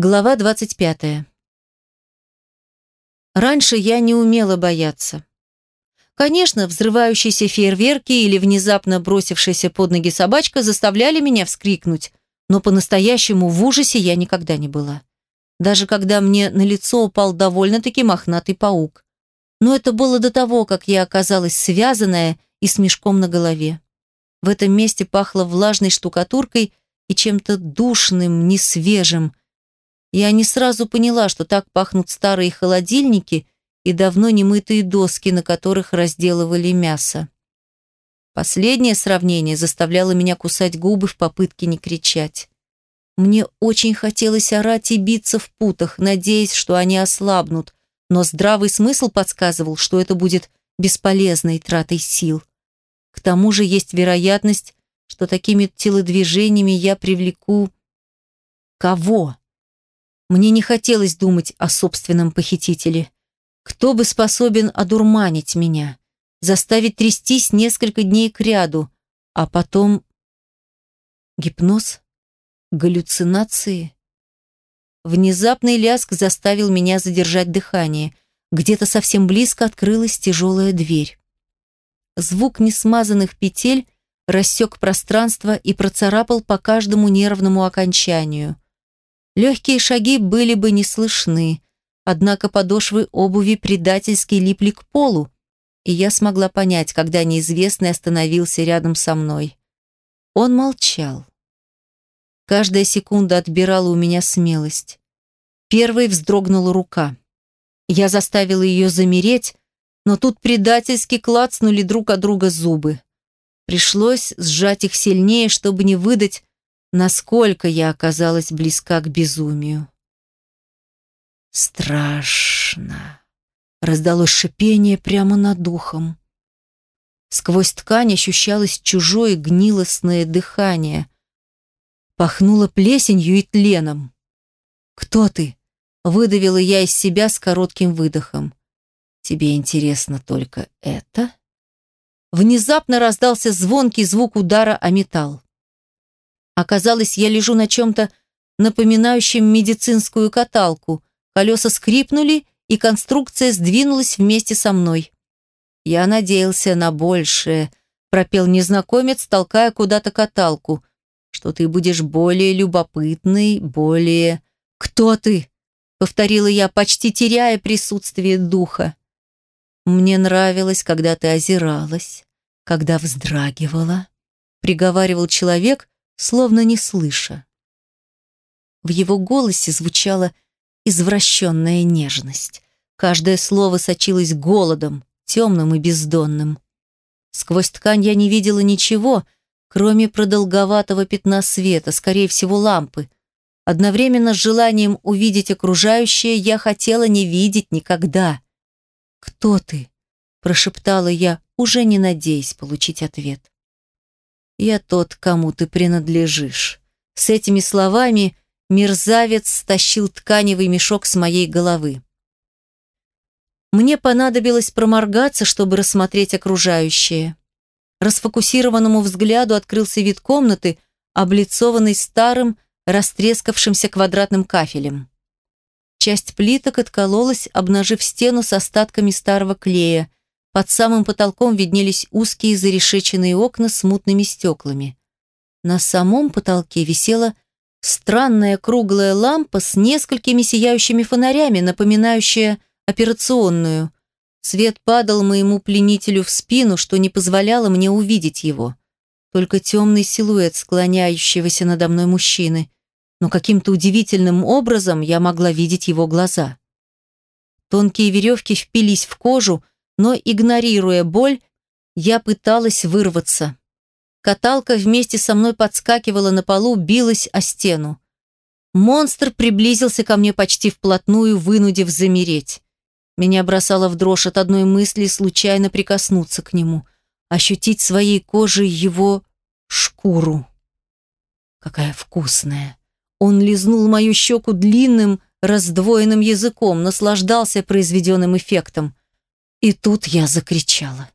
Глава 25. Раньше я не умела бояться. Конечно, взрывающиеся фейерверки или внезапно бросившаяся под ноги собачка заставляли меня вскрикнуть, но по-настоящему в ужасе я никогда не была. Даже когда мне на лицо упал довольно-таки мохнатый паук. Но это было до того, как я оказалась связанная и с мешком на голове. В этом месте пахло влажной штукатуркой и чем-то душным, несвежим, я не сразу поняла, что так пахнут старые холодильники и давно немытые доски, на которых разделывали мясо. Последнее сравнение заставляло меня кусать губы в попытке не кричать. Мне очень хотелось орать и биться в путах, надеясь, что они ослабнут, но здравый смысл подсказывал, что это будет бесполезной тратой сил. К тому же есть вероятность, что такими телодвижениями я привлеку... Кого? Мне не хотелось думать о собственном похитителе. Кто бы способен одурманить меня, заставить трястись несколько дней кряду, а потом... Гипноз? Галлюцинации? Внезапный ляск заставил меня задержать дыхание. Где-то совсем близко открылась тяжелая дверь. Звук несмазанных петель рассек пространство и процарапал по каждому нервному окончанию – Легкие шаги были бы не слышны, однако подошвы обуви предательски липли к полу, и я смогла понять, когда неизвестный остановился рядом со мной. Он молчал. Каждая секунда отбирала у меня смелость. Первой вздрогнула рука. Я заставила ее замереть, но тут предательски клацнули друг от друга зубы. Пришлось сжать их сильнее, чтобы не выдать насколько я оказалась близка к безумию. Страшно. Раздалось шипение прямо над духом. Сквозь ткань ощущалось чужое гнилостное дыхание. Пахнуло плесенью и тленом. «Кто ты?» — выдавила я из себя с коротким выдохом. «Тебе интересно только это?» Внезапно раздался звонкий звук удара о металл. Оказалось, я лежу на чем-то напоминающем медицинскую каталку. Колеса скрипнули, и конструкция сдвинулась вместе со мной. Я надеялся на большее, пропел незнакомец, толкая куда-то каталку. Что ты будешь более любопытный, более... «Кто ты?» — повторила я, почти теряя присутствие духа. «Мне нравилось, когда ты озиралась, когда вздрагивала», — приговаривал человек, словно не слыша. В его голосе звучала извращенная нежность. Каждое слово сочилось голодом, темным и бездонным. Сквозь ткань я не видела ничего, кроме продолговатого пятна света, скорее всего, лампы. Одновременно с желанием увидеть окружающее я хотела не видеть никогда. «Кто ты?» – прошептала я, уже не надеясь получить ответ. «Я тот, кому ты принадлежишь». С этими словами мерзавец стащил тканевый мешок с моей головы. Мне понадобилось проморгаться, чтобы рассмотреть окружающее. Расфокусированному взгляду открылся вид комнаты, облицованный старым, растрескавшимся квадратным кафелем. Часть плиток откололась, обнажив стену с остатками старого клея, под самым потолком виднелись узкие зарешеченные окна с мутными стеклами. На самом потолке висела странная круглая лампа с несколькими сияющими фонарями, напоминающая операционную. Свет падал моему пленителю в спину, что не позволяло мне увидеть его. Только темный силуэт склоняющегося надо мной мужчины. Но каким-то удивительным образом я могла видеть его глаза. Тонкие веревки впились в кожу, но, игнорируя боль, я пыталась вырваться. Каталка вместе со мной подскакивала на полу, билась о стену. Монстр приблизился ко мне почти вплотную, вынудив замереть. Меня бросало в дрожь от одной мысли случайно прикоснуться к нему, ощутить своей кожей его шкуру. Какая вкусная! Он лизнул мою щеку длинным, раздвоенным языком, наслаждался произведенным эффектом. И тут я закричала.